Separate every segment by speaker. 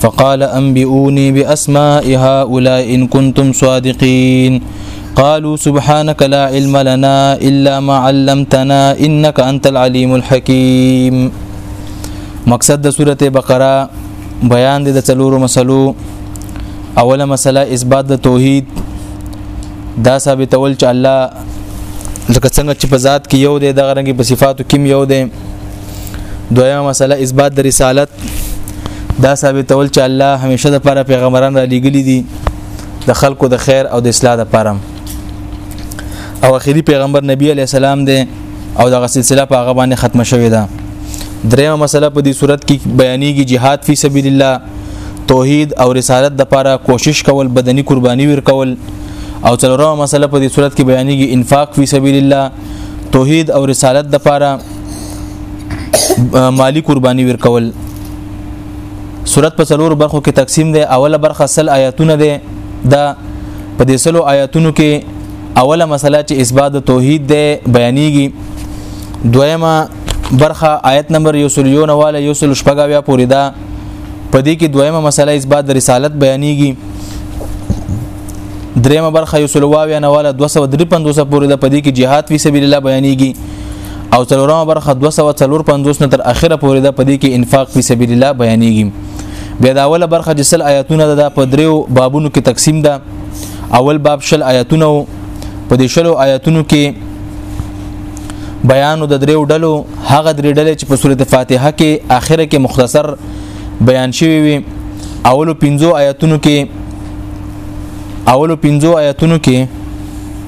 Speaker 1: فقال انبئوني باسماء هؤلاء ان كنتم صادقين قالوا سبحانك لا علم لنا الا ما علمتنا انك انت العليم الحكيم مقصد د سوره بقره بیان د څلورو مسلو اوله مسله اثبات د توحید دا ثابتول چې الله لکه څنګه چې په ذات کې یو دی دغه رنګ په صفاتو کې یو دی دویمه مسله اثبات د رسالت دا ثابتول چې الله همیشه د پاره پیغمبران را لېګلي دي د خلکو د خیر او د اصلاح لپاره او اخیری پیغمبر نبی علی السلام دی او دغه سلسله په هغه باندې ختمه شوې ده دریمه مسله په دې صورت کې بیانېږي jihad فی سبیل الله توحید او رسالت د لپاره کوشش کول بدني قرباني ورکول او څلورمه مسله په دې صورت کې بیانېږي انفاق فی سبیل الله توحید او رسالت د لپاره مالی قرباني ورکول صورت په څلور برخو کې تقسیم دی اوله برخه سل آیاتونه دی دا په دې سلو آیاتونو کې اوله مسله چې اثبات توحید دی بیانېږي دویمه برخه آیت نمبر یو سل یو نواله یو سل شپږاویا پورې ده په دې کې دویمه مسله اثبات د رسالت بیانېږي دریمه برخه یو سلواویا نواله 253 پورې ده په دې کې جهاد فی سبیل الله بیانېږي او څلورمه برخه 254 نه تر اخره پورې ده په دې کې انفاق فی سبیل الله بیانېږي بیا دا اوله برخه چې سل آیاتونه ده په دریو بابونو کې تقسیم ده اول باب شل آیاتونه په دې شلو آیاتونو کې بیان د دریو ډلو هغه درې ډلې چې په سورته فاتحه کې اخره کې مختصر بیان شوی وي اولو پنځو آیاتونو کې اولو پنځو آیاتونو کې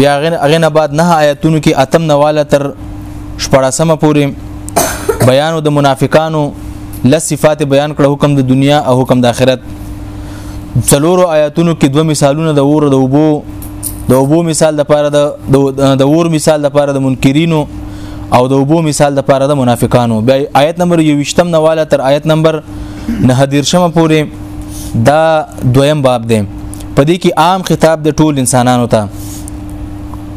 Speaker 1: بیا هغه نه بعد نه آیتونو کې اتم نواله تر شپړسمه پورې بیان د منافقانو لس صفات بیان کړه حکم د دنیا او حکم د آخرت څلورو آیاتونو کې دوه مثالونه د اور د وبو د وبو مثال د پاره د د اور مثال د پاره د منکرینو او د وبو مثال د پاره د منافقانو بیا آیت نمبر 28 نواله تر آیت نمبر 9 دیرشمه پورې دا دویم باب دی په دې کې عام خطاب د ټول انسانانو ته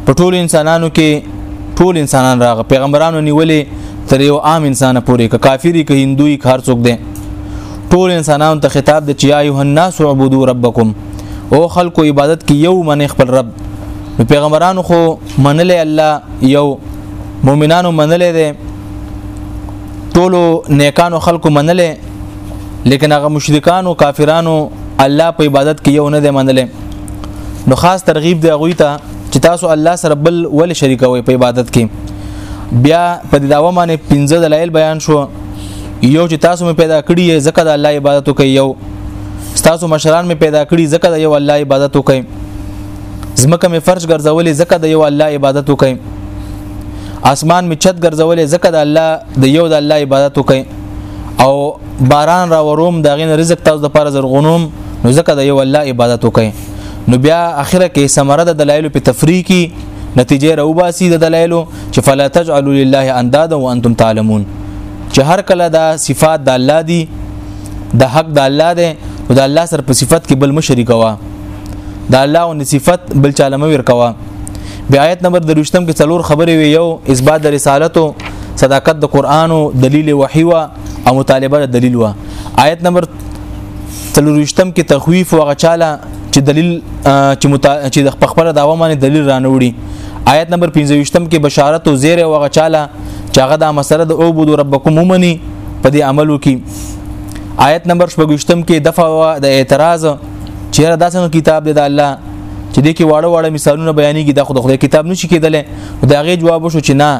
Speaker 1: په ټول انسانانو کې ټول انسانان راغ پیغمبرانو نیولې تر یو عام انسان پورې که کافری که هندوی که هر څوک دی ټول انسانانو ته خطاب د چیا ایه الناس عبدو ربکم او خلکو عبادت کې یو من خپل رب نو پیغمبرانو خو منلې الله یو مؤمنانو منلې دي ټولو نیکانو خلکو منلې لیکن هغه مشرکان او کافرانو الله په عبادت کې یو نه دی منل نو خاص ترغیب دی غوي ته چې تاسو الله سره بل ول شریکوي په عبادت کې بیا په دې داوا باندې پنځه دلایل بیان شو یو چې تاسو مې پیدا کړی ځکه د الله عبادت کوي یو تاسو مشران مې پیدا کړی ځکه د یو الله عبادت کوي زمکه مې فرش ګرځولې ځکه د یو الله عبادت کوي اسمان مې چت ګرځولې ځکه د الله د یو د الله عبادت کوي او باران را وروم دا غین رزق تاسو د پاره زرغونوم نو ځکه د یو الله عبادت وکي نو بیا اخره کې ثمره د دلایل په تفریقي نتیجه راوباسي د دلایلو چې فلا تجعلوا لله اندادا وانتم تعلمون چې هر کله دا صفات د الله دي د حق د الله دی او د الله سره په صفت کې بل مشرک وا د الله او صفت بل چاله مې ورکوا بیا آیت نمبر دروشتم کې څلور خبرې وي یو اثبات د رسالت او صداقت د قران او دلیل وحی وا او مطالبه د دلیل وا آیت نمبر تلوروشتم کې تخویف او غچاله چې دلیل چې متا... چې د خپل داوا باندې دلیل رانوړي آیت نمبر 15 کې بشارت او زیر او غچاله چې هغه د مسله د او بود ربکم ومني په دې عملو کې آیت نمبر 15 کې دفع د اعتراض چیرې دا څنګه کتاب دی د الله چې د کې واړه واړه مثالونه بیانېږي د خود خدای کتاب نشي کېدلی دا غي جواب وشو چې نه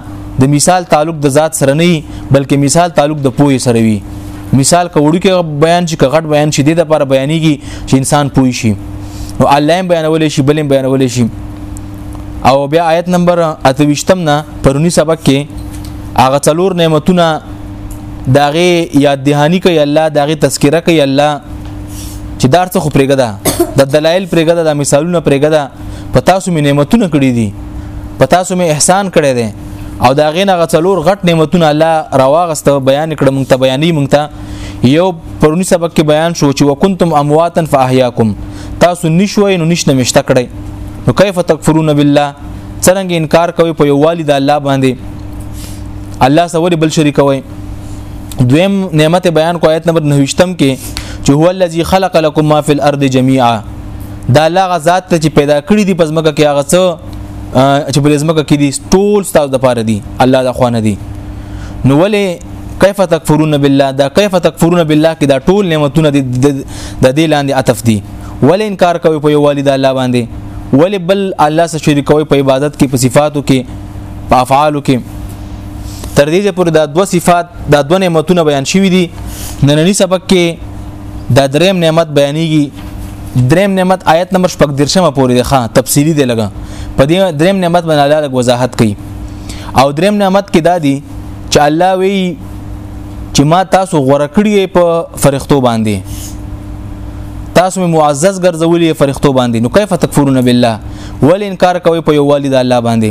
Speaker 1: د مثال تعلق د ذات سره نه بلکې مثال تعلق د پوهې سره وي مثال کوړو کې بیان چې کغټ بیان شي د لپاره بیانېږي چې انسان پوه شي نو الله بیانول شي بل بیانول شي او بیا آیت نمبر 28 نه پرونی سبق کې هغه څلور نعمتونه داغه یاد دهانی کوي الله داغه تذکرہ کوي الله چې دار څه خو پرېګدا د دلایل پرېګدا د مثالونه پرېګدا په تاسو مې نعمتونه کړې دي په تاسو مې احسان کړی دی او دا غینه غڅلور غټ نعمتونه الله رواغسته بیان کړه مونږ ته بیانې مونږ ته یو پرونی سبق کې بیان شو چې وکنتم امواتن فاحیاکم تاسو نشوي نو نشنه مشته کړی نو کیف تکفرون بالله څنګه انکار کوي په یووالي د الله باندې الله سره بل شریک وي دویم نعمت بیان کو آیت نمبر 9 کې چې هو الذي خلق لكم ما في الارض جميعا دا الله غزاد ته چې پیدا کړی دی پس مکه کې هغه څه چې په زمکه کې دي ټول ستاسو د پاره دي الله د خوانه دي نو ولې کیف تکفرون بالله دا کیف تکفرون بالله کې دا ټول نعمتونه د دې لاندې عطف دي ولې انکار کوي په یو والد الله باندې ولې بل الله سره شریک کوي په عبادت کې په صفاتو کې په افعالو کې تر دې پورې دا دوه صفات دا دوه نعمتونه بیان شوي دي نننی سبق کې دا دریم نعمت بیانېږي دریم نعمت آیت نمبر شپږ درشمه پورې ده ښه تفصیلی دی لګا په دې دریم نعمت باندې الله لګ وضاحت کوي او دریم نعمت کې دا دی چې الله وی چې ما تاسو غوړه کړی په فرښتو باندې تاسو می معزز ګرځولې فرښتو باندې نو کیف تکفرون بالله ول انکار کوي په یو والد الله باندې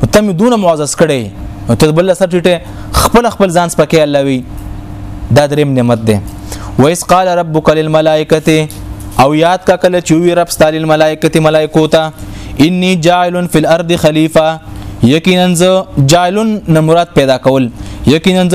Speaker 1: نو ته مې دونه معزز کړي نو ته بل سر ټیټه خپل خپل ځان سپکې الله وی دا دریم نعمت دی وایس قال ربک للملائکه او یاد کا کله چې وی رب ستال الملائکه ملائکو ته انی جاعل فی الارض خلیفہ یقینا ز جاعل نه مراد پیدا کول یقینا ز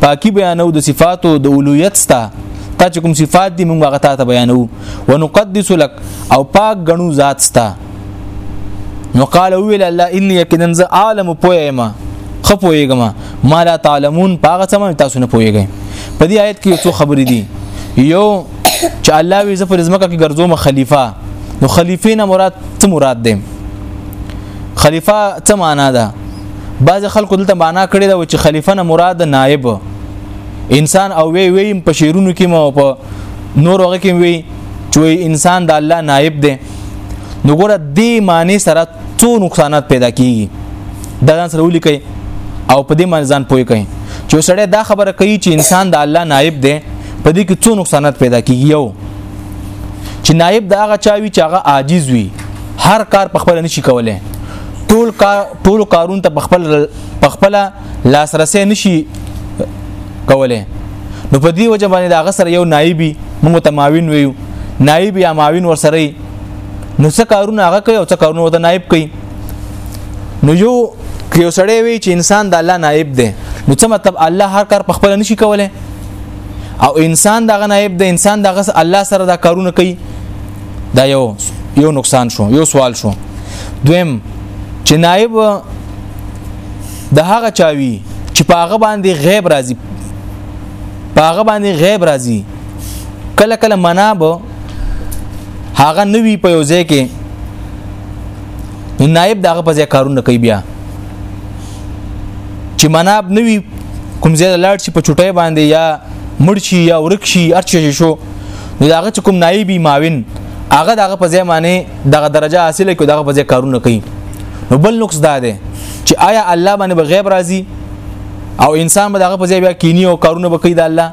Speaker 1: پاکي بیانو د صفاتو د اولویت ستا تا چې کوم صفات دي موږ هغه ته بیانو ونقدس لك او پاک غنو ذات ستا نو قال ویل الله اني يقينا ز عالم پويما خپويګم ما لا تعلمون پاغه سم تاسو نه پويګم په دې آیت کې څو خبرې دي یو چې الله وی زفر زمکه کې ګرځوم خلیفہ نو خلیفې نه مراد څه مراد دی خلیفہ څه معنا ده بعض خلکو دلته معنا کړی دا چې خلیفہ نه مراد نائب انسان او وی وی په شیرونو کې مو په نور هغه کې وی چې انسان د الله نائب دی نو ګوره دې معنی سره څو نقصانات پیدا کیږي دا ځان سره ولیکي او په دې معنی ځان پوي کوي چې سړی دا خبره کوي چې انسان د الله نائب دی په دې کې څو نقصانات پیدا کیږي یو چې نائب دا هغه چاوي چې هغه عاجز وي هر کار په خپل نشي کولای ټول کار ټول کارون ته پخپل پخپل لاسرسي نشي کوله نو په دې وجه باندې دا غسر یو نایبي موږ ته معاون ویو نایب یا معاون ورسره نو څه کارونه هغه کوي او څه کارونه وته نایب کوي نو یو یو سړی وی چې انسان د الله نایب دی نو څه مطلب الله هر کار په خپل نشي کوله او انسان دغه نایب د انسان دغه الله سره دا کارونه کوي دا یو یو نقصان شو یو سوال شو دویم چې نائب د هغه چاوي چې په هغه باندې غیب راځي په هغه باندې غیب راځي کله کله مناب هغه نوی په یو ځای کې نو نائب دغه په ځای کارونه کوي بیا چې مناب نوی کوم ځای لاړ شي په چټای باندې یا مرشي یا ورکشي ارچ شو نو داغه چې کوم نایبي معاون هغه دغه په ځای معنی دغه درجه حاصله کوي دغه په ځای کارونه کوي نو بل نقص دا دی چې آیا الله باندې به غیب راځي او انسان به دغه په ځای بیا کینی او کارونه به کوي د الله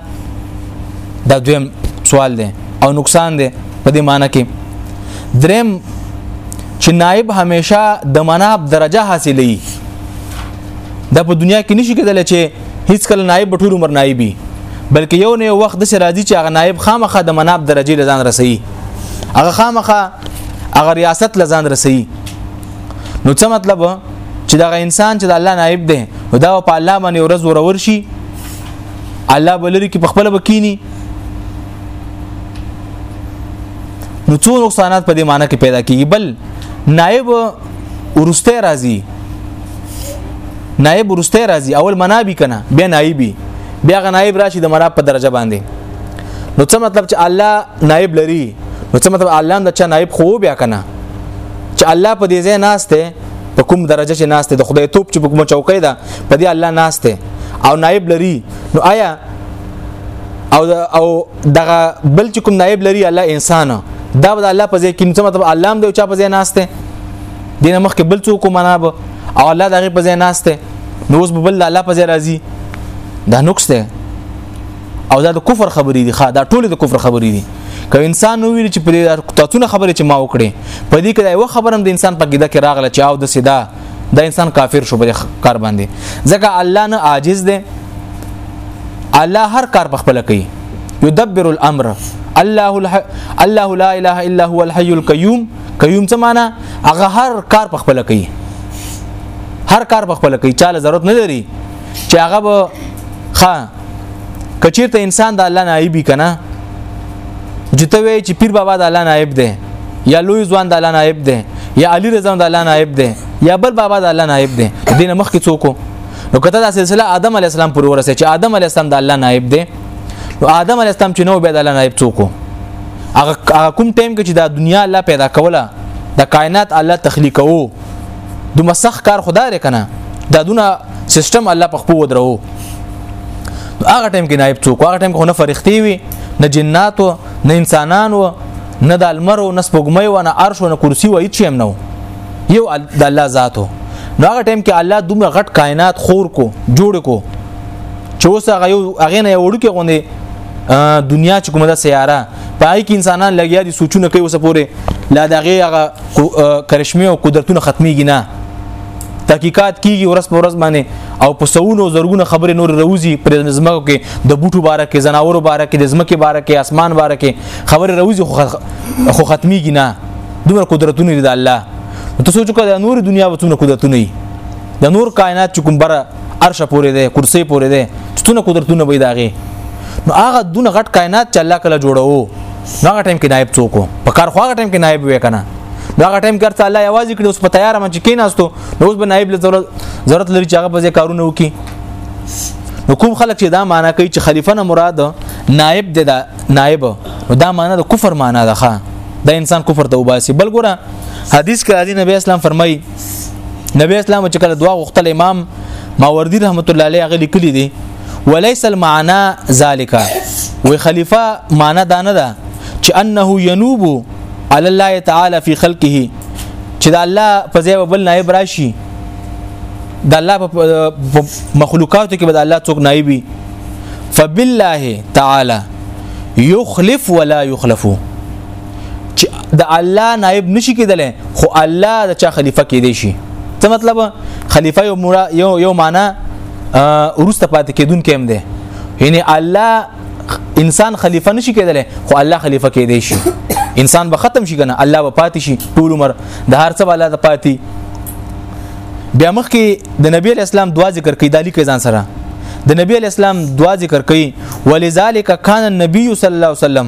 Speaker 1: دا دویم سوال دی او نقصان دی په دې معنی کې دریم چې نائب همیشه د مناب درجه حاصلې د په دنیا کې نشي کېدلی چې هیڅ کله نائب ټول عمر نائبي بلکې یو نه وخت د راځي چې هغه نائب خامخه د مناب درجه لزان رسي هغه خامخه هغه ریاست لزان رسي نو څه مطلب چې دا انسان چې د الله نائب دی دا په الله باندې ورځ ورور شي الله بلری کې په خپل بکینی نو څو نقصانات په دې معنی کې پیدا کیږي بل نائب ورسته راځي نائب ورسته راځي اول منابي کنه بیا نائبي بیا غ نائب راشي د مناب په درجه باندې نو څه مطلب چې الله نائب لري نو څه مطلب الله د چا نائب خو بیا کنه چې الله په دې ځای ناشته په کوم درجه چې ناشته د خدای توپ چې په کوم چوکۍ ده په دې الله ناشته او نائب لري نو آیا او او دغه بل چې کوم نائب لري الله انسان دا به الله په ځای کې څه مطلب الله هم د چا په ځای ناشته دینه مخکې بل څوک مناب او الله دغه په ځای ناشته نو اوس بل الله په ځای راځي دا نقص ده او دا د کفر خبرې دي ښا دا ټول د کفر خبرې دي که انسان نو ویل چې په دې تاسو خبرې چې ما وکړې په دې کې دا یو خبره هم د انسان په ګډه کې راغله چې او د سیدا دا انسان کافر شو په کار باندې ځکه الله نه عاجز دی الله هر کار په خپل کوي يدبر الامر الله الح... الله لا اله الا هو الحي القيوم قیوم څه معنی هغه هر کار په خپل کوي هر کار په خپل کوي چاله ضرورت نه لري چې هغه به ښا کچیرته انسان د الله نائب کنه جته وی چې پیر بابا د الله نائب دی یا لوی ځوان د الله نائب دی یا علی رضا د الله نائب دی یا بل بابا د الله نائب دی دینه مخ کې څوک نو کته دا سلسله آدم علی السلام پر ورسه چې آدم علی السلام د الله نائب دی نو آدم علی السلام چې نو به د الله نائب څوک هغه کوم ټیم کې چې دا دنیا الله پیدا کوله د کائنات الله تخلیقو د مسخ کار خدای لري کنه دا دونه سیستم الله په خپل ودرو هغه ټیم کې نائب څوک هغه ټیم کې نه فرښتې وي نه جنات و نه انسانان و نه د المر و نه سپوږمۍ و نه عرش و نه کرسی و هیڅ هم نه یو د الله ذات و نو هغه ټیم کې الله دومره غټ کائنات خور کو جوړ کو چې اوس هغه یو هغه نه وړو کې غوندي دنیا چې کومه ده سیاره پای کې انسانان لګیا دي سوچونه کوي وسه پوره لا دغه هغه کرشمه او قدرتونه ختميږي نه تحقیقات کیږي ورس پر ورس باندې او په سونو زرګونه خبره نور روزي پر زمکو کې د بوټو باره کې زناورو باره کې د زمکه باره کې اسمان باره کې خبره روزي خو ختميږي نه دومره قدرتونه دي د الله ته سوچ وکړه د نور دنیا وڅونه قدرتونه دي د نور کائنات چې کوم بره عرش پورې ده کرسي پورې ده ستونه قدرتونه به داغي نو هغه دونه غټ کائنات چې الله کله جوړو نو هغه ټایم کې نائب څوک په کار خو هغه ټایم کې نائب وې کنه نو هغه ټایم کې الله یوازې کړي اوس په تیار من چې کیناستو نو اوس به نائب له ضرورت لري چې هغه به کارونه وکي نو کوم خلک چې دا معنا کوي چې خلیفہ نه مراد نائب دی دا نائب دا معنا د کفر معنا ده ښا دا انسان کفر ته وباسي بل ګوره حدیث کې راځي نبی اسلام فرمایي نبی اسلام چې کله دعا غوښتل امام ماوردی رحمت الله علیه غلی کلی دی وليس المعنى ذالک وی خلیفہ معنا دا نه ده چې انه ينوب علی الله تعالی فی خلقه چې د الله په ځای بل نائب راشي د الله په مخلوقاتو کې به د الله څوک نائب وي فبالله تعالی یخلف ولا یخلفو چې د الله نائب نشي کېدلی خو الله د چا خلیفہ کېدی شي څه مطلب خلیفہ یو مرا یو یو معنا ورسته پاتې کېدون کې هم دی یعنی الله انسان خلیفہ نشي کېدلی خو الله خلیفہ کېدی شي انسان به ختم شي کنه الله به پاتې شي ټول عمر د هر څه الله د پاتې بیا مخکې د نبی اسلام دعا ذکر کوي دالی کې ځان سره د نبی اسلام دعا ذکر کوي ولذالک کان النبي صلی الله علیه وسلم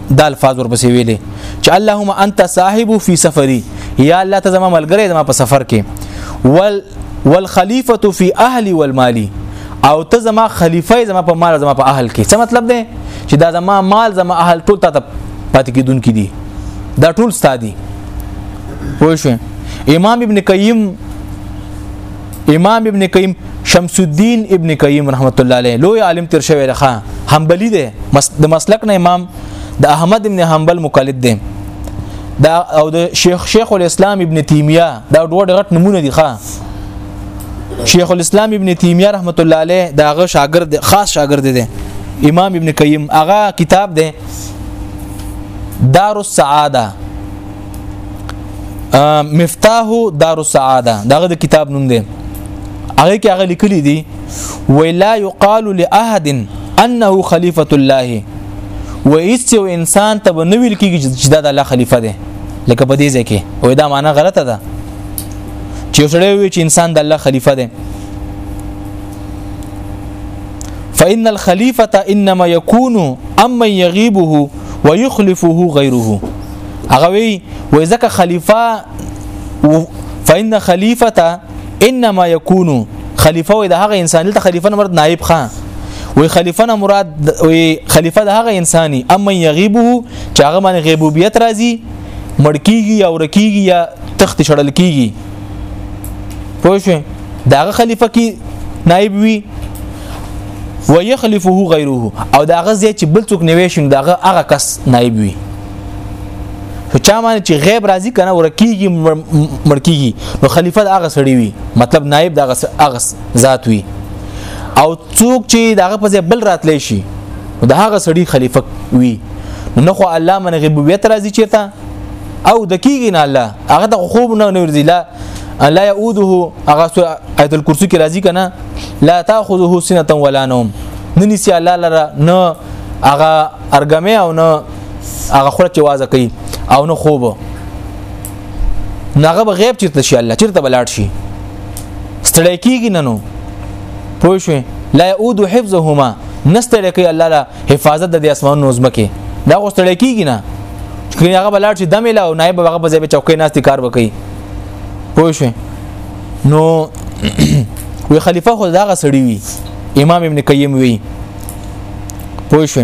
Speaker 1: دا الفاظ ورپسې ویلې چې اللهم انت صاحب فی سفری یا الله ته زما ملګری زما په سفر کې ول والخلیفه فی اهلی والمالی او ته زما خلیفہ زما په مال زما په اهل کې څه مطلب دی چې دا زما مال زما اهل ټول ته پاتې کیدون کې دي دا ټول ستادي پوه شو امام ابن قیم امام ابن قیم شمس الدین ابن قیم رحمت الله علیه لوی عالم تر شوی دی حنبلی دی د مسلک نه امام د احمد ابن حنبل مقلد دی دا او د شیخ شیخ الاسلام ابن تیمیه دا ډوډ غټ نمونه دي ښا شیخ الاسلام ابن تیمیه رحمت الله علیه دا غ شاګرد خاص شاګرد دی امام ابن قیم هغه کتاب دی دار السعاده مفتاح دار السعاده دغه د کتاب نوم دی هغه کې هغه لیکلي دي ولا يقال لاحد انه خليفه الله و ایس یو انسان ته نه ویل کیږي چې دا د الله خلیفہ دی لکه په دې ځکه او دا معنی غلطه ده چې سړی وي چې انسان د الله خلیفہ دی فإن الخليفة إنما يكون أمن يغيبه ويخلفه غيره هغه وی وې ځکه خلیفہ فإن خلیفته انما یکون خلیفہ وې د هغه انسان ته خلیفہ نه مراد نائب خان وې خلیفہ نه مراد وې خلیفہ د هغه انساني اما یغیبه چې هغه باندې غیبوبیت راځي مړکیږي او رکیږي یا تخت شړل کیږي پوه شئ داغه خلیفہ کی نائب وی ويخلفه غیره او داغه زی چې بل څوک نیوي شي داغه هغه کس نائب وي خو چا باندې چې غیب راځي کنه ورکیږي مرکیږي نو خلیفہ د هغه سړی وي مطلب نائب د هغه ذات وي او څوک چې دغه په بل راتلی شي د هغه سړی خلیفہ وي نو خو الله من غیبویت راځي چیرته او د کیږي نه الله هغه د خوب نه نورځي لا لا يعوده هغه آیت الکرسی کې راځي کنه لا تاخذه سنه ولا نوم ننسی الله لره نه هغه ارګمه او نه هغه خپل چې واځه کوي او نو خوب ناغه به غیب چیرته شي الله چیرته بلاړ شي ستړی کیږي نه نو پوه شو لا يعود حفظهما نستړی کوي الله لا حفاظت د اسمانونو زمکه دا خو ستړی کیږي نه چې هغه بلاړ شي دمه لا او نائب هغه په ځای په چوکۍ ناستې کار وکړي پوه شو نو وی خلیفہ خو داغه سړی وی امام ابن قیم وی پوه شو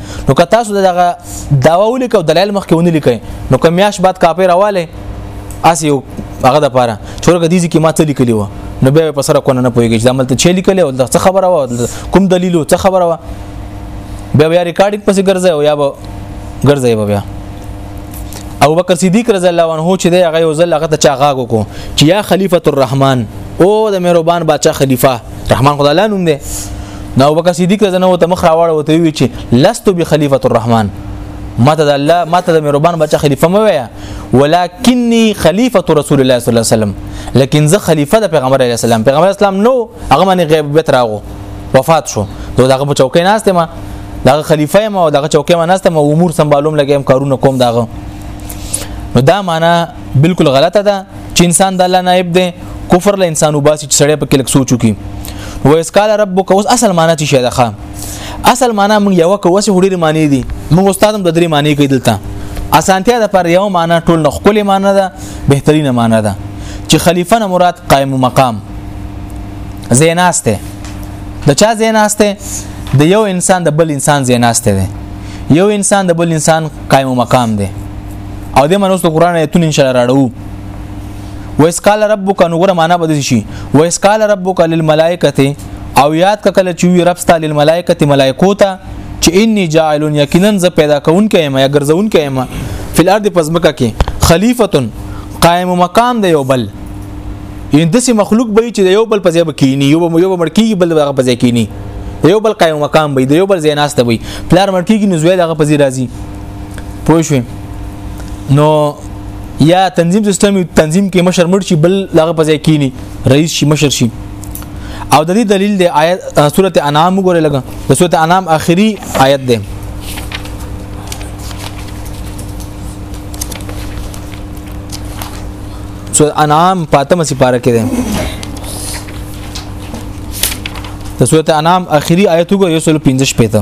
Speaker 1: نو که تاسو دغه داوا ولیکو دلایل مخکې ونه لیکئ نو که میاش بعد کاپی راواله اسی هغه د پاره چورګه دي چې ما ته لیکلی و نو بیا په سره کو نه پويږي چې عمل ته چې لیکل او څه خبره و کوم دلیل څه خبره و بیا بیا ریکارډینګ پسې ګرځي او یا به ګرځي بیا ابو بکر صدیق رضی الله عنه چې دی هغه یو ځل هغه ته چا غاګو کو چې یا خلیفۃ الرحمن او د مهربان بادشاہ خلیفہ رحمان خدای الله نوم دی نو ابو بکر صدیق رضی الله ته مخ راوړ او ته وی چې لست بخلیفه الرحمن ماته د الله ماته د مهربان بچا خلیفہ مې ویا ولکنی خلیفۃ رسول الله صلی الله علیه وسلم لکن زه خلیفہ د پیغمبر علیه السلام پیغمبر اسلام نو هغه باندې غیبت راغو وفات شو دوی دغه په چوکۍ ناشته ما دغه خلیفہ ما او دغه چوکۍ ما ناشته ما امور سمبالوم لګم کارونه کوم دغه نو دا معنا بالکل غلطه ده چې انسان د الله نائب دی کفر له انسان وباسي چې سړی په کې لک سوچو کی و اس قال ربک اوس اصل معنی چې شه ده اصل معنی موږ یو کو وسه هډیر معنی دي موږ استاد هم د درې معنی کوي دلته اسانتیا د پر یو معنی ټول نه خپل معنی ده بهترینه معنی ده چې خلیفہ نه مراد قائم مقام زیناسته د چا زیناسته د یو انسان د بل انسان زیناسته ده یو انسان د بل انسان قائم مقام ده او د منوس د قران ایتون ان شاء الله راړو ویس قال ربک نو غره معنا بده شي ویس قال ربک للملائکه او یاد کله چې وی رب ستاسو للملائکه ملائکو ته چې انی جاعل یقینا ز پیدا کون کې ما یا ګرځون کې ما فل ارض پزمکه کې خلیفۃ قائم مقام دی یو بل ان دسی مخلوق به چې یو بل پځای بکینی یو یو مړکی بل هغه پځای کینی یو بل قائم مقام به دی یو بل زیناست به پلار مړکی نو زوی هغه پځای راځي پوه شو نو یا تنظیم سیستم تنظیم کې مشر مړ شي بل لغه په ځای کینی رئیس شي مشر شي او د دې دلیل د آیت سورته انعام وګوره لګا د سورته انعام اخري آیت ده سورته انعام پاتمه سپاره کې ده د سورته انعام اخري آیت وګوره یو سل 15 پته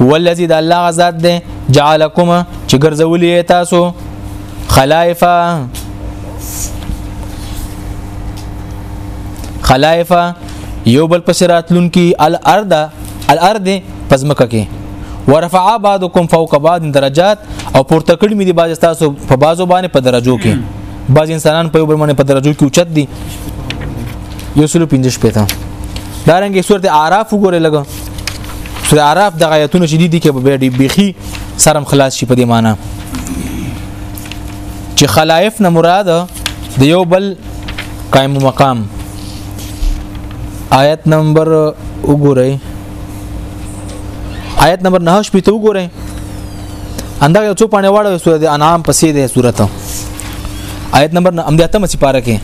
Speaker 1: والذي د الله غزاد ده جعلکم چې ګرځولې تاسو خلائفه خلائفه یو بل پس راتلون کی الارض الارض پزمکه کې ورفع بعضکم فوق بعض درجات او پورته کړی مې دي بعض تاسو په بعضو باندې په درجو کې بعض انسانان په یو بل باندې په درجو کې اوچت دي یو سلو 15 پته دارنګه صورت اعراف وګوره لګا سورې عراف د غایتونو شدید دي کې به ډېر بيخي سرم خلاص شي په دې معنی چې خلائف نه مراد د یو بل قائم مقام آیت نمبر وګورئ آیت نمبر 9 شپې ته وګورئ انده یو څو پانه واړه سورې انعام پسې ده سورته آیت نمبر 9 امدیاته مې سپاره کې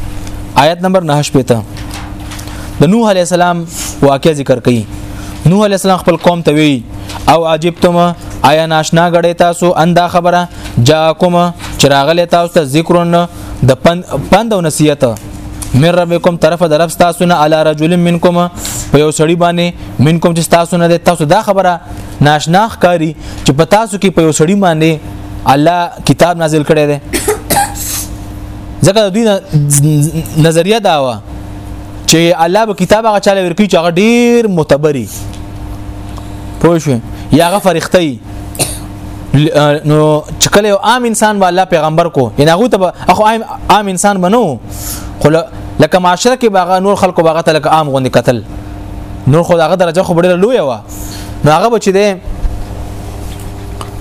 Speaker 1: آیت نمبر 9 شپې ته د نوح علی السلام واقع ذکر کړي نوح علی السلام خپل قوم ته وی او عجبتم آیا ناشنا غړې تاسو اندا خبره جاءکم چراغله تاسو ته ذکرون د پند پند او نصیحت من ربکم طرف د رب تاسو نه علی رجل منکم په یو سړی باندې منکم چې تاسو نه د تاسو دا خبره ناشنا ښکاری چې په تاسو کې په یو سړی باندې الله کتاب نازل کړی دی ځکه د دوی نظریه دا و چې الله به کتاب هغه چاله ورکی چې هغه ډیر متبري پوه شو یا هغه فرښتې نو چې کله یو عام انسان به الله پیغمبر کو ان هغه ته اخو عام انسان بنو خو لکه معاشره کې باغ نور خلکو باغ ته لکه عام غوندي قتل نور خو داغه درجه خو ډیره لوی و نو هغه بچی دی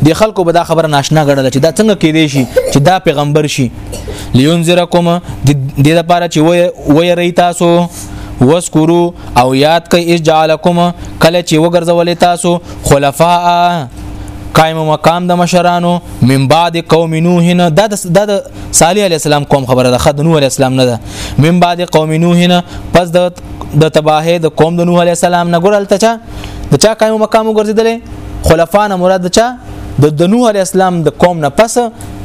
Speaker 1: د خلکو به دا خبره ناشنا غړل چې دا څنګه کېدې شي چې دا پیغمبر شي لينذرکم د دې لپاره چې وای وای تاسو وذکرو او یاد کئ اذ جعلکم کله چې وګرځولې تاسو خلفاء قائم مقام د مشرانو من بعد قوم نوح نه د د صالح علی السلام قوم خبره ده خد نوح علی السلام نه ده من بعد قوم نوح نه پس د د تباهه د قوم د نوح علی السلام نه ګورل ته چا د چا قائم مقام ګرځیدل خلفا نه مراد چا د نوح علی السلام د قوم نه پس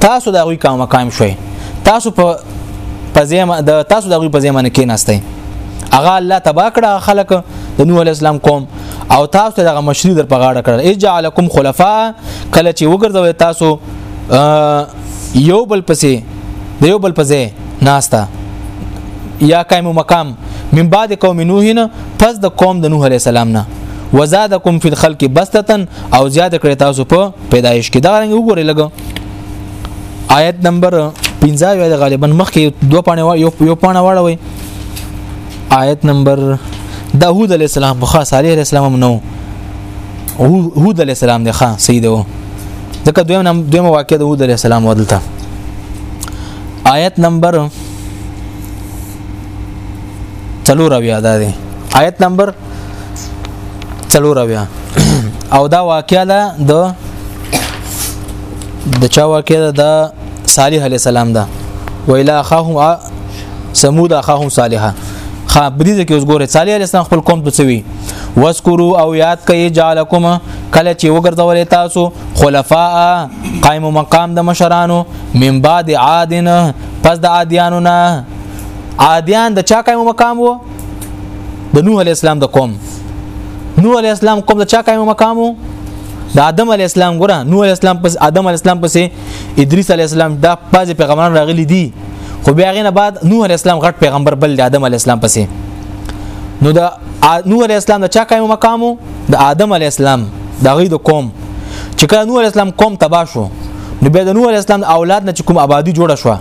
Speaker 1: تاسو د غوي قائم مقام شوي تاسو په پزیمه د تاسو د غوي پزیمه نه کېناستئ اغه الله تبا کړه خلق د نوح علی السلام قوم او تاسو دغه مشری در په غاړه کړل اجعلکم خلفاء کله چې وګرځوي تاسو یو بل پسې د یو بل پسې ناستا یا قائم مقام من بعد قوم نوح نه پس د قوم د نوح علی السلام نه وزادکم فی الخلق بسطتن او زیاد کړی تاسو په پیدایش کې دا رنګ وګورئ لګ آیت نمبر 15 غالبا مخکې دوه پانه یو یو پانه واړوي آیت نمبر داوود علی السلام خو خاص علی السلام هم نو هود علی السلام دی خان سید و ځکه دویم نم دویم واقع د هود علی السلام ودلته آیت نمبر څلور اویا دا دی آیت نمبر څلور اویا او دا واقع ده د د چا واقع ده صالح علی السلام دا ویلا اخاهم ثمود اخاهم صالحا خا بریز کې اوس ګوره صالح علی السلام خپل قوم ته چوي واسکرو او یاد کړئ جعلکم کله چې وګرځولې تاسو خلفاء قائم مقام د مشرانو من بعد عادن پس د عادیانو نه عادیان د چا قائم مقام وو د نوح علی السلام د قوم نوح علی السلام قوم د چا قائم مقام وو د آدم علی السلام ګره نوح علی السلام پس آدم علی السلام پسې ادریس علی السلام دا بعضی پیغمبران راغلي دي خو بیا غینه بعد نوح علی السلام غټ پیغمبر بل د آدم علی السلام پسې نو دا نوح علی السلام د چا قائم مقام د آدم علی السلام دا غي د قوم چې کله نوح علی السلام قوم تبا شو نو بیا د نوح علی السلام اولاد نه کوم آبادی جوړه شو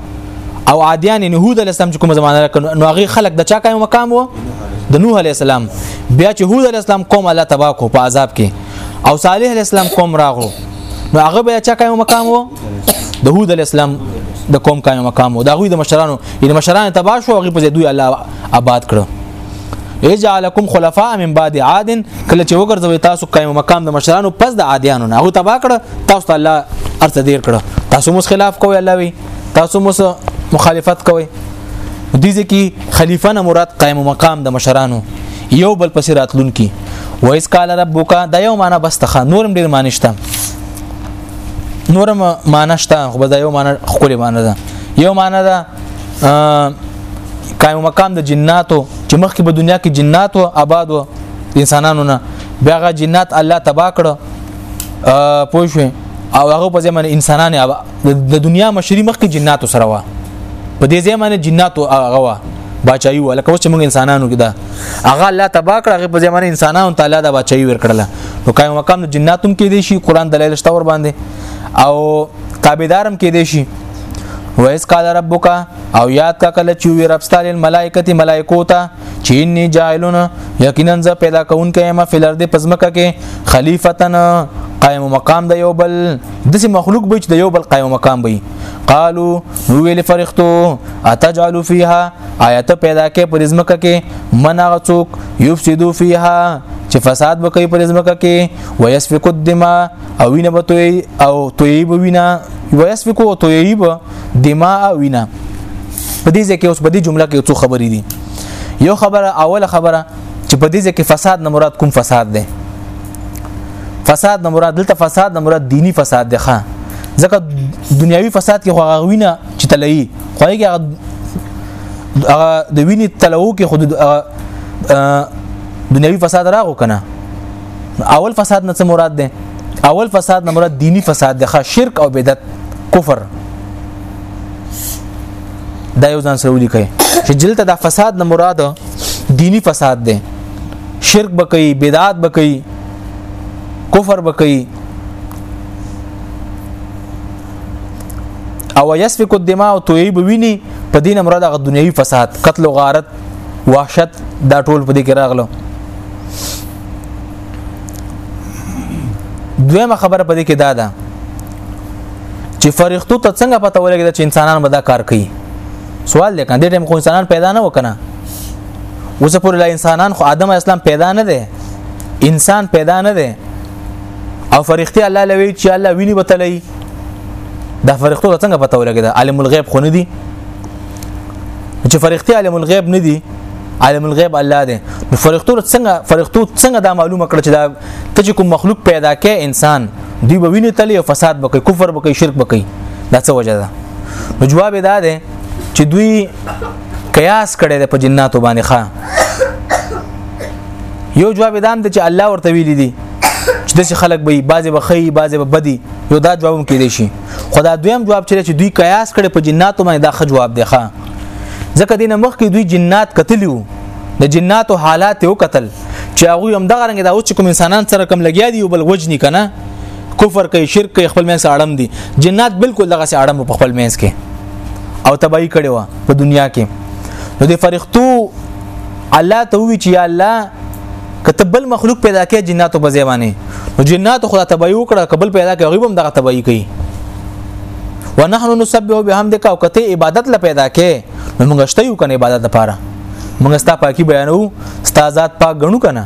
Speaker 1: او عادیان نه هود علی السلام کوم زمانه کړو نو هغه خلک د چا قائم مقام وو د نوح علی السلام بیا چې هود علی السلام قوم الله تبا کو په عذاب کې او صالح علی السلام قوم راغو نو هغه بیا چا قائم مقام وو د هود علی السلام د قوم قائم مقام وو دا غوی د مشرانو یعنی مشران تبا شو هغه په دوی الله آباد کړو اجعلکم خلفاء من بعد عاد کله چې وګرځوي تاسو قائم مقام د مشرانو پس د عادیانو نه هغه تبا کړ تاسو الله ارته دیر کړ تاسو مس خلاف کوی الله وی تاسو مس مخالفت کوی دي ځکه خلیفہ نه مراد قائم مقام د مشرانو یو بل پسې راتلون کی وایس قال ربک دا یو معنا بس تخ نورم ډیر معنی شته نورم معنی شته خو دا یو معنی خپل معنی ده یو معنی ده قائم مقام د جناتو چې مخکې په دنیا کې جنات او آباد و انسانانو نه بیا غ جنات الله تبا کړ پوه شو او هغه په ځمن انسانانه د دنیا مشری مخکې جناتو سره و په دې ځای باندې جنات او غوا بچایي ولا کوم چې موږ انسانانو کې دا هغه الله تبا کړ هغه په ځای باندې انسانانو تعالی دا بچایي ور کړل نو قائم مقام د جناتم کې دي شي قران دلایل شته ور باندې او تابعدارم کې دي شي وایس قال ربک او یاد کا کله چې وی رب ستال ملائکه ملائکو ته چې انی جاهلون یقینا ز پیدا کون کې ما فلر دې پزمکه کې خلیفتن قائم مقام د یو بل د مخلوق بچ د یو بل قائم مقام وي قالو نو ویل فرښتو اتجعل فیها آیت پیدا کې پر ځمکه کې منع غڅوک یفسدو فیها چې فساد وکړي پر ځمکه کې ويسفك الدماء او وینه به توي او توي به وینه ويسفك او توي به دماء وینه په دې ځکه اوس په دې جمله کې څو خبرې دي یو خبره اوله خبره چې په دې ځکه فساد نه مراد کوم فساد ده فساد نه مراد دلته فساد نه مراد دینی فساد دی ښا ځکه دنیوي فساد کې خو هغه وینه چې تلوي خو هغه هغه د وینې تلو کې خود دنیوي فساد راغو کنه اول فساد نه څه مراد ده اول فساد نه مراد دینی فساد ده شرک او بدعت کفر دا یو ځان سره ولیکي چې جلته د فساد نه مراد دینی فساد ده شرک به کوي بدعات به کوي کفر به کوي او یسفک الدماء او توی به ویني په دین مراد غ دنیوي فساد قتل او غارت وحشت دا ټول په دې کې راغلو دویمه خبره په دې کې دا ده چې فرښتو ته څنګه پته ولګی چې انسانان به دا کار کوي سوال دی کنه دې ټیم خو انسانان پیدا نه وکنه اوس پر لا انسانان خو آدم اسلام پیدا نه دی انسان پیدا نه دی او فرښتي الله لوي چې الله ویني بتلې دا فرښتو څنګه پته ولګي دا عالم الغیب خو نه دی چې فرښتي عالم الغیب نه دی عالم الغیب الله دی نو فرښتو څنګه فرښتو څنګه دا معلومه کړ چې دا ته چې کوم مخلوق پیدا کې انسان دی به ویني تلې او فساد وکړي کفر وکړي شرک وکړي دا څه وجه ده نو جواب دا دی چې دوی قیاس کړي د په جناتو باندې ښا یو جواب دام ته چې الله ورته ویل دي چې د خلک به بعضي بخي بعضي به بدی یو دا جواب کې دي شي خدا دویم جواب چې دوی قیاس کړي په جناتو باندې دا ښه جواب دی ښا ځکه دین مخ کې دوی جنات قتلیو د جناتو حالات یو قتل چې هغه هم دغه رنګ دا او چې کوم انسانان سره کم لګیا دي او بل وجنی کنه کفر کوي شرک کوي خپل منځ اړم دي جنات بالکل دغه سي اړم په خپل منځ کې او تباہي کړي وا په دنیا کې نو د فرښتو الله ته وی چې یا الله کته بل مخلوق پیدا کړي جناتو په ځواني نو جناتو خدا تباہي وکړه قبل پیدا کړي غیب هم دغه تباہي کوي ونحن نسبح بحمدک او کته عبادت ل پیدا کړي نو موږ شته یو کنه عبادت لپاره موږ ستا پاکي بیانو ستا ذات پاک غنو کنه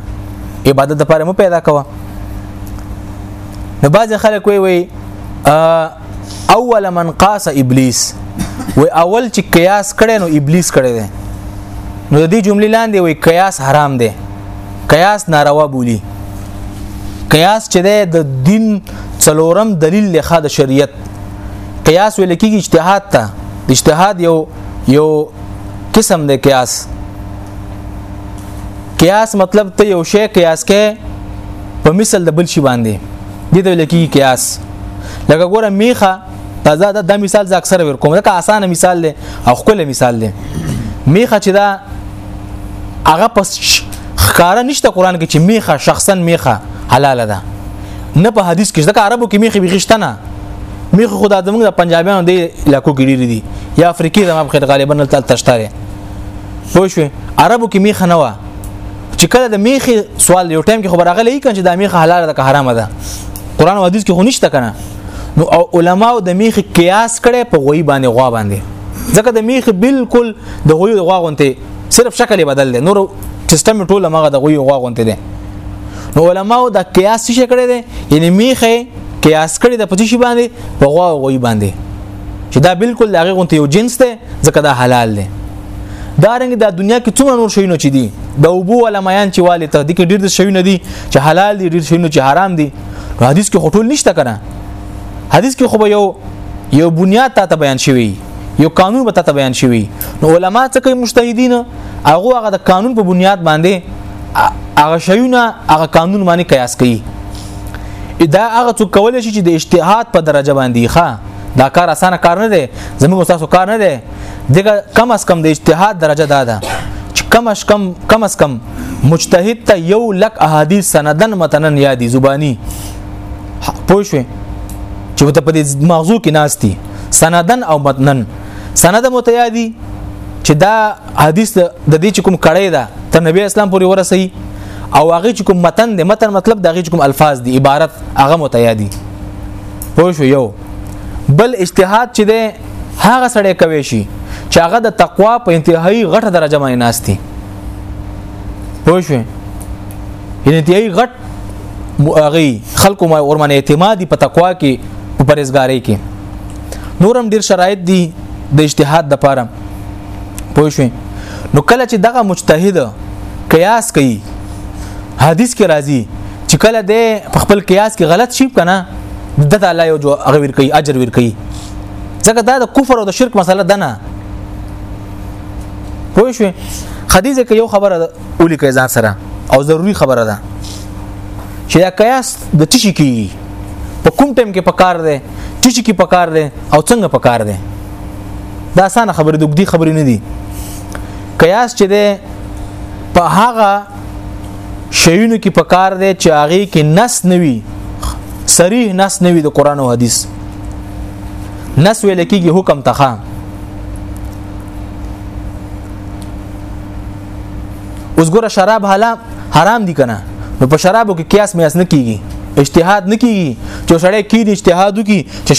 Speaker 1: عبادت لپاره مو پیدا کوه نو بعض خلک وی وی اول من قاس ابلیس و اول چې قیاس کړي نو ابلیس کړي دي نو د دې جملې لاندې وی قیاس حرام دی قیاس ناروا بولی قیاس چې د دین څلورم دلیل لخوا د شریعت قیاس ویل کېږي اجتهاد ته د اجتهاد یو یو قسم د قیاس قیاس مطلب ته یو شی قیاس کې په مثل د بل شي باندې دې ته لکی قیاس لکه ګوره میخه دا دا, دا مثال ز اکثره ور کوم دا اسانه مثال دی او خپل مثال دی میخه چې دا هغه پس خکاره نشته قران کې چې میخه شخصا میخه حلاله ده نه په حدیث کې ځکه عربو کې میخه بغشته نه میخه خدا د موږ د پنجابیانو دی لاکو کې لري دي یا افریقي د مابخیر غالبا تل تشتاره پوه شو عربو کې میخه نه و چې کله د میخه سوال یو ټایم کې خبر راغلی کړي چې د میخه حلال ده که حرام ده قران او حدیث کې خو نشته کنه نو او علما د میخه قیاس کړي په غوي باندې غوا باندې ځکه د میخه بالکل د غوي غوا غونته صرف شکل بدل دی نور سیستم ټول مغه د غوي غوا غونته دی نو علما دا قیاس څه کړي دي یعنی میخه قیاس کړي د پتی شی باندې په غوا او غوي باندې چې دا بالکل هغه غونته یو جنس دی ځکه دا حلال دی دا رنګ د دنیا کې څومره نور شیونه چې دي د اوبو ولا میان چې والي ته د کې ډیر د شیونه دي چې حلال دي ډیر شیونه چې حرام دي حدیث کې خټول نشته کنه حدیث کې خو یو یو بنیاد ته بیان شوی یو قانون به ته بیان شوی نو علما څه کوي مجتهدین هغه هغه د قانون په بنیاد باندې هغه شیونه هغه قانون باندې قیاس کوي دا هغه څوک کولای شي چې د اجتهاد په درجه باندې ښه دا کار اسانه کار نه دی زموږ تاسو کار نه دی دغه کم اس کم د اجتهاد درجه دا ده چې کم اس کم کم اس کم مجتهد ته یو لک احادیث سندن متنن یادي زبانی پوه شو چې ته په دې موضوع کې ناشتي سندن او متنن سند متیادی چې دا حدیث د دې چې کوم کړی ده ته نبی اسلام پورې ورسي او هغه چې کوم متن دی متن مطلب دغه چې کوم الفاظ دی عبارت هغه متیادی پوه شو یو بل اجتهاد چې ده هغه سړی کوي شي چې هغه د تقوا په انتهایی غټه درجه باندې ناشتي پوه شو ان انتهایی غټ هغه خلکو ما ورمنه اعتمادي په تقوا کې په پرېزګاری کې نورم ډیر شرایط دي د اجتهاد د پاره پوه شو نو کله چې دغه مجتهد قیاس کوي حدیث کې راځي چې کله د خپل قیاس کې غلط شي کنه د تعالی یو جو هغه ور کوي اجر ور کوي ځکه دا د کفر او د شرک مسله ده نه پوه شو خدیجه کې یو خبره اولی کې ځان سره او ضروری خبره ده چې دا قیاس د تشي کې په کوم ټیم کې پکار دی تشي کې پکار دی او څنګه پکار دی دا اسانه خبره د وګدي خبرې نه دي قیاس چې ده په هغه شیونو کې پکار دی چې هغه کې نس نوي صریح نس نوي د قران او حدیث نس ویل کېږي حکم ته خان اوس ګوره شراب حالا حرام دي کنه نو په شرابو کې قیاس میاس نه کیږي اجتهاد نه کیږي چې سړی کې دي اجتهاد وکي چې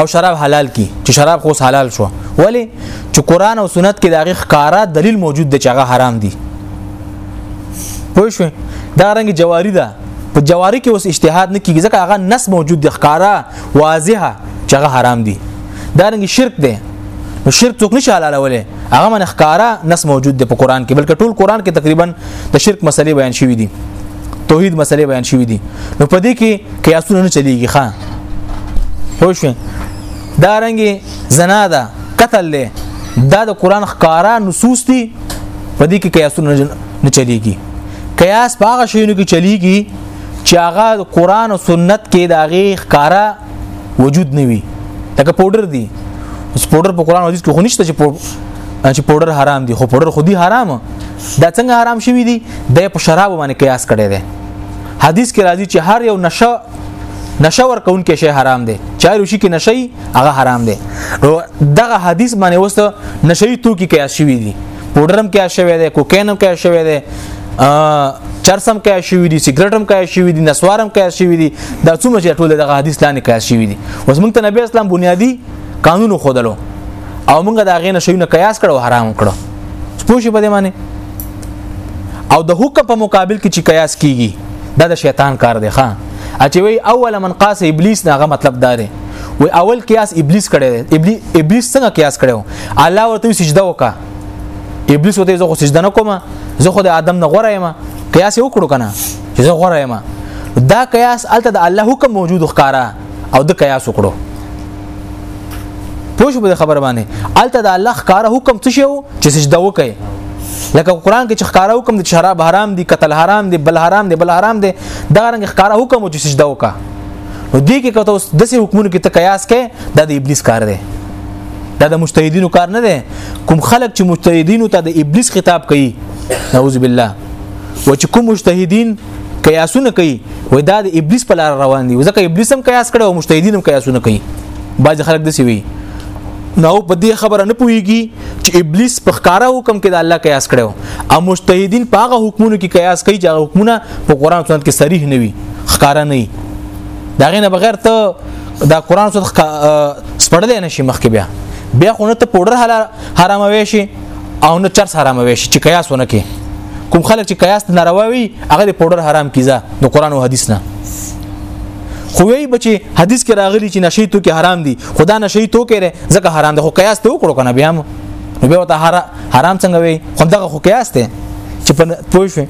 Speaker 1: او شراب حلال کی چې شراب خو حلال شو ولی چې قران او سنت کې دغه ښکارا دلیل موجود دی چې هغه حرام دي پوه شو دا رنګ جواری ده په جواری کې اوس اجتهاد نه کیږي ځکه هغه نس موجود دی ښکارا واضحه چې هغه حرام دي دا رنګ شرک دی نو شرک څوک نشه حلالولې هغه من ښکارا نس موجود دی په قران کې بلکې ټول قران کې تقریبا د شرک مسلې بیان شوې دي توحید مسلې بیان شوې دي نو په دې کې قیاسونه نه چلیږي خان خو شو دا رنګ زنا ده قتل له دا د قران ښکارا نصوص دي په دې کې قیاسونه نه چلیږي قیاس په هغه شیونو کې چلیږي چې هغه قران او سنت کې د هغه ښکارا وجود نه وي لکه پودر دی اوس پودر په قران او حدیث کې خو نشته چې چې پودر حرام دي خو پودر خودي حرام دا څنګه حرام شوی دي د په شراب باندې قیاس کړي دي حدیث کې راځي چې هر یو نشه نشه ور کون کې شی حرام دي چا روشي کې نشي هغه حرام دي دغه حدیث باندې وسته نشي تو کې قیاس شوی دي پودرم کې شوی دی کوکینم کې شوی دی چرسم کې شوی دی سیګریټم کې شوی دی نسوارم کې شوی دی دا څومره چې ټول دغه حدیث لاندې کې شوی دی اوس موږ ته نبی اسلام بنیادی قانون خودلو او موږ دا غینه شوی نه قیاس کړو حرام کړو پوه شي په دې معنی او د حکم په مقابل کې چې قیاس کیږي دا د شیطان کار دی ښا اچي وی اول من قاس ابلیس نه غو مطلب داره وی اول قیاس ابلیس کړي ابلیس ابلیس څنګه قیاس کړو الله ورته سجده وکا ابلیس وته زه خو سجده نه کوم زه خو د آدم نه غوړه یم قیاس وکړو کنه چې زه غوړه یم دا قیاس الته د الله حکم موجود ښکارا او د قیاس وکړو پوه شو په خبره باندې الته د الله ښکارا حکم څه شو چې سجده وکړي لکه قران کې چې ښکارا حکم د شراب حرام دي قتل حرام دي بل حرام دي بل حرام دي دا رنګ ښکارا حکم چې سجده وکړه نو دې کې کته اوس دسه حکمونو کې ته قیاس کې د ابلیس کار دی دا د مجتهدینو کار نه دی کوم خلک چې مجتهدینو ته د ابلیس خطاب کوي نعوذ بالله و چې کوم مجتهدین قیاسونه کوي وای دا د ابلیس په لار روان دي ځکه ابلیس هم قیاس کړي او مجتهدین هم قیاسونه کوي بعض خلک دسی وي نو په دې خبره نه پوهیږي چې ابلیس په ښکارا حکم کې د الله قیاس کړو او مجتهدین په هغه حکمونو کې قیاس کوي چې هغه حکمونه په قران سنت کې صریح نه وي ښکارا نه وي دا غینه بغیر ته دا قران څخه سپړلې نشي مخکې بیا بیا خو نه ته پودر حراموي شي او نه چرس حراموي شي چې قیاس ونه کې کوم خلک چې قیاس ناروا وي هغه د پودر حرام کیزه د قران او حدیث نه خو وی بچي حدیث کې راغلي چې نشي تو کې حرام دي خدا نشي تو کې ځکه حرام ده خو قیاس ته وکړو کنه بیا مو نو بیا ته حرام څنګه وي خو دغه خو قیاس ته چې په پوه شو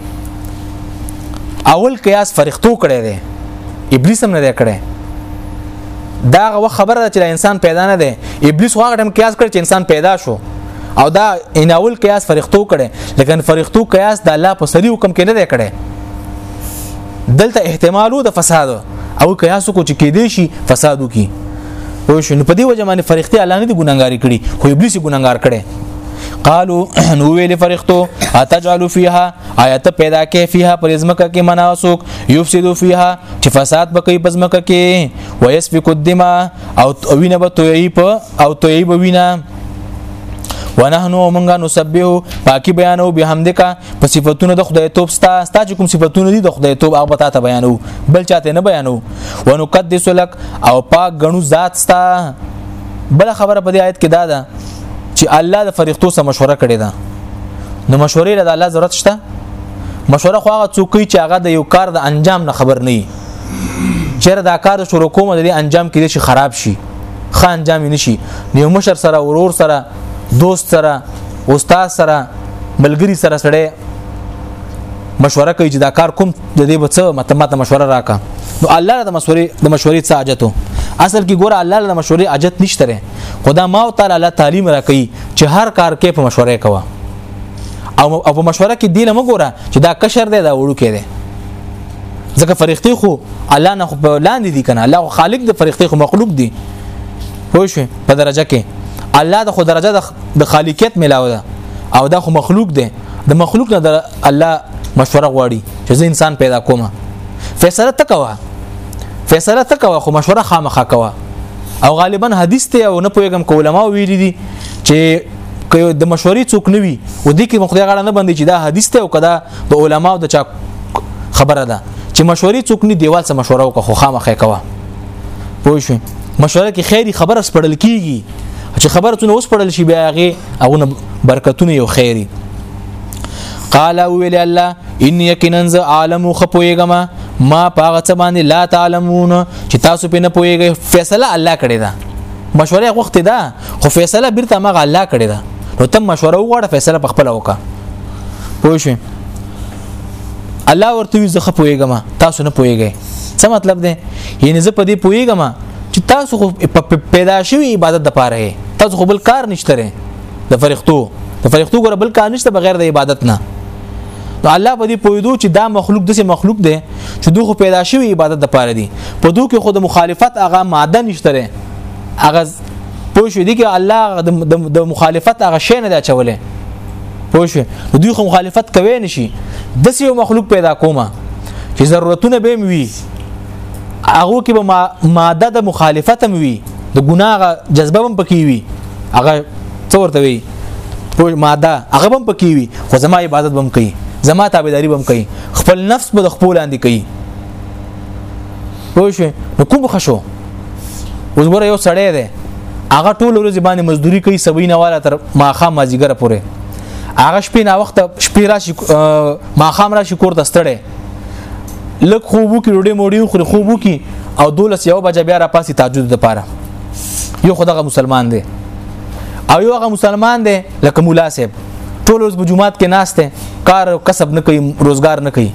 Speaker 1: اول قیاس فرښتو کړی دی ابلیس هم نه دی کړی دا غو خبره ده چې انسان پیدا نه دی ابلیس هغه ټیم قیاس کړ چې انسان پیدا شو او دا اناول قیاس فرښتو کړي لیکن فرښتو قیاس د الله په سری حکم کې نه دی کړی دلته احتمالو د فساد او قیاس کو چې کېدې شي فسادو کی او شنو په دې وجه باندې فرښتې الله نه دي ګناګاری کړي خو ابلیس ګناګار کړي قالو نو ویل فرښتو اتجعل فیها آیت پیدا کې فيها پرزمکه کې مناسوک یفسد فيها چې فساد بکې پزمکه کې ويسفك الدماء او وینه به توي په او توي به وینه ونحنو مونږه نسبه پاکي بیانو بهمدک په صفاتونو د خدای توپ ستا ستا چې کوم صفاتونه دي د خدای توپ هغه پتا ته بیانو بل چاته نه بیانو ونقدس لك او پاک غنو ذات ستا بل خبره په دې آیت کې دا ده چې الله د فرښتو سره مشوره کړې ده نو مشورې له الله ضرورت شته مشوره خو هغه څوک چې هغه د یو کار د انجام نه خبر نه وي چېر دا کار شروع کوم د انجام کې شي خراب شي ښه انجام نه شي یو مشر سره ورور سره دوست سره استاد سره ملګری سره سره مشوره کوي چې دا کار کوم د دې بچ متمت مشوره راکا نو الله د مشورې د مشورې څه حاجتو اصل کې ګوره الله د مشورې حاجت نشته خدا ما او تعالی تعلیم راکړي چې هر کار کې په مشوره کوه او په مشوره کې دی لمه ګوره چې دا کشر دی دا وړو کې دی ځکه فرښتې خو الله نه خو لاندې دي کنه الله خالق د فرښتې خو مخلوق دي پوه شو په درجه کې الله د خو درجه د خالقیت ملاو ده او دا خو مخلوق دی د مخلوق نه د الله مشوره غواړي چې زه انسان پیدا کوم فیصله تکوه فیصله تکوه خو مشوره خامخا کوه او غالبا حدیث ته او نه پوهیږم کو علما ویل دي چې که د مشورې څوک نه وي او د کې مخدای غاړه نه باندې چې دا حدیث ته او کدا د علما او د چا خبره ده چې مشورې څوک نه دیوال سره مشوره وکړه خو خامخې کوه پوه شو مشوره کې خیری خبره سپړل کیږي چې خبره څونه وسپړل شي بیا هغه او برکتونه یو خیری قال ویل الله ان یقینا ز عالم خپویګم ما پاغه څه باندې لا تعلمون چې تاسو په نه پویګی فیصله الله کړی دا مشوره غوښته ده خو فیصله بیرته ما الله کړی ده نو تم مشوره وغواړه فیصله په خپل وکړه پوه شئ الله ورته وی زخه پویګم تاسو نه پویګی څه مطلب دی یعنی زه په دې پویګم چې تاسو خو پیدا شوی عبادت د پاره تاسو خو بل کار نشته د فرښتو د فرښتو ګره بل کار نشته بغیر د عبادت نه نو الله په دې پویدو چې دا مخلوق دسه مخلوق دی چې دوی خو پیدا شوی عبادت د پاره دی په دوی کې خو د مخالفت هغه ماده نشته هغه پوه شو دي کې الله د مخالفت هغه شی نه دا چولې پوه شو دوی خو مخالفت کوي نشي دسه یو مخلوق پیدا کومه چې ضرورتونه به وي هغه کې به ماده د مخالفت هم وي د ګناه جذبه هم پکې وي هغه څو ورته وي پوه ماده هغه هم پکې وي خو زما عبادت هم کوي زما تابعداري هم کوي خپل نفس په خپل لاندې کوي پوه شو نو کوم خشو اوس ګوره یو سړی دی هغه ټول ورځ باندې مزدوري کوي سبوی نه والا تر ماخه مازیګر پورې هغه شپې نه وخت شپې راشي ماخام راشي کور ته ستړی لک خوبو کې ډوډۍ موډي خو خوبو کې او دولس یو بجه بیا را پاسي تهجد د پاره یو خدغه مسلمان دی او یو هغه مسلمان دی لکه مولا صاحب ټول ورځ په جمعات کې ناشته کار او کسب نه کوي روزګار نه کوي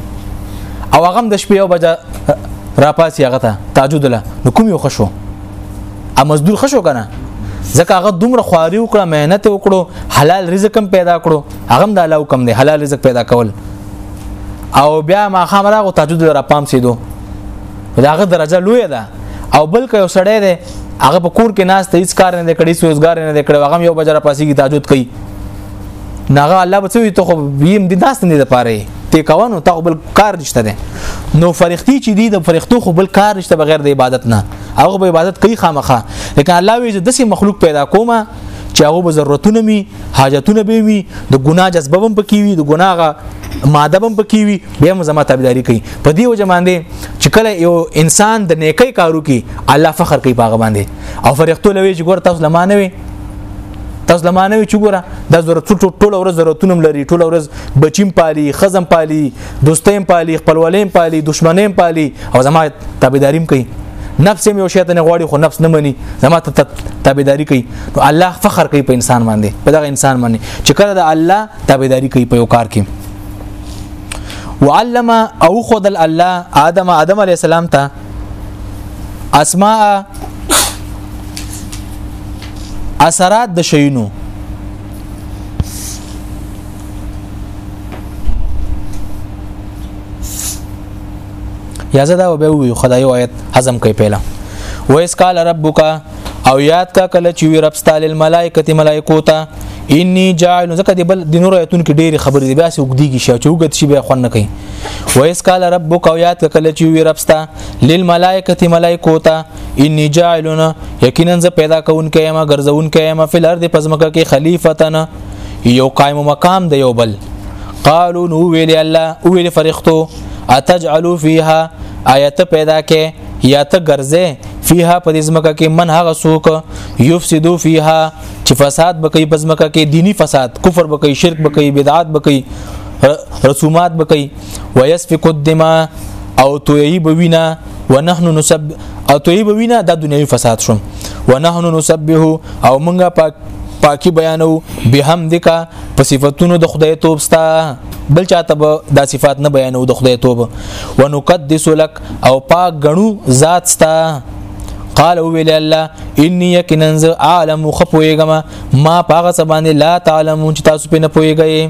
Speaker 1: او هغه د شپې یو بجه را پاسي هغه ته تهجد له نو کوم یو خشو ا مزدور خشو کنه ځکه هغه دومره خواري وکړه مهنت وکړو حلال رزق هم پیدا کړو هغه د الله حکم دی حلال رزق پیدا کول او بیا ما خام راغو تهجد در پام سیدو داغه درجه لوی ده او بل که یو سړی دی هغه په کور کې ناس ته هیڅ کار نه کړی سوزګار نه کړی هغه یو بجره پاسې کی تهجد کوي ناغه الله به څوی ته خو بیم دي ناس نه لپاره ته کوونو ته بل کار نشته ده نو فرښتي چې دي د فرښتو خو بل کار نشته بغیر د عبادت نه هغه به عبادت کوي خامخه لیکن الله وی د سي مخلوق پیدا کومه چې هغه به ضرورتونه می حاجتونه به وي د ګناه جذبه هم پکې وي د ګناغه ماده هم پکې وي به هم زما تابعداري کوي په دې وجه باندې چې کله یو انسان د نیکي کارو کې الله فخر کوي پاغه باندې او فرښتو لوي چې ګور تاسو لمانه وي تاسو لمانه وي چې ګوره دا ضرورت ټول ورځ ضرورتونه لري ټول ورځ بچیم پالي خزم پالي دوستیم پالي خپلوالیم پالي دشمنیم پالي او زما تابعداریم کوي نفس یې یو شی ته نه غواړي خو نفس نه مني زما ته تابعداري کوي نو الله فخر کوي په انسان باندې په دغه انسان باندې چې کله د الله تابعداري کوي په یو کار کې وعلم او خد الله ادم ادم علی السلام ته اسماء اثرات د شینو یا زه دا به وی خدای او آیت هضم کوي پهلا ویس قال ربک او یاد کا کله چې وی رب ستال الملائکه ملائکو ته انی جاعل زکه دی بل د نور ایتون کې ډېری خبرې دی بیا سې وګدیږي شي چې وګد شي بیا خوان نه کوي ویس قال ربک او یاد کله چې وی رب ستا للملائکه ملائکو ته انی جاعلون یقینا ز پیدا کون کایما ګرځون کایما فل ارض پزمکه کې خلیفتنا یو قائم مقام دی یو بل قالو نو ویل الله ویل فرښتو اتجعلوا فيها آیت پیدا کې یا ته ګرځې فيها په دې ځمکه کې من هغه څوک یفسدو فيها چې فساد بکې په ځمکه کې دینی فساد کفر بکې شرک بکې بدعات بکې رسومات بکې ويسفك الدماء او تویی بوینا ونحن نسب او تویی بوینا د دنیوي فساد شوم ونحن نسبه او مونږه پاک پاکي بیانو بهم دکا په صفاتونو د خدای توب ستا بل چاته به دا صفات نه بیانو د خدای توب ونقدس لك او پاک غنو ذات ستا قال ویل الله انی یقینا عالم خپویګما ما پاغه سبانه لا تعلمون چې تاسو په نه پویګئ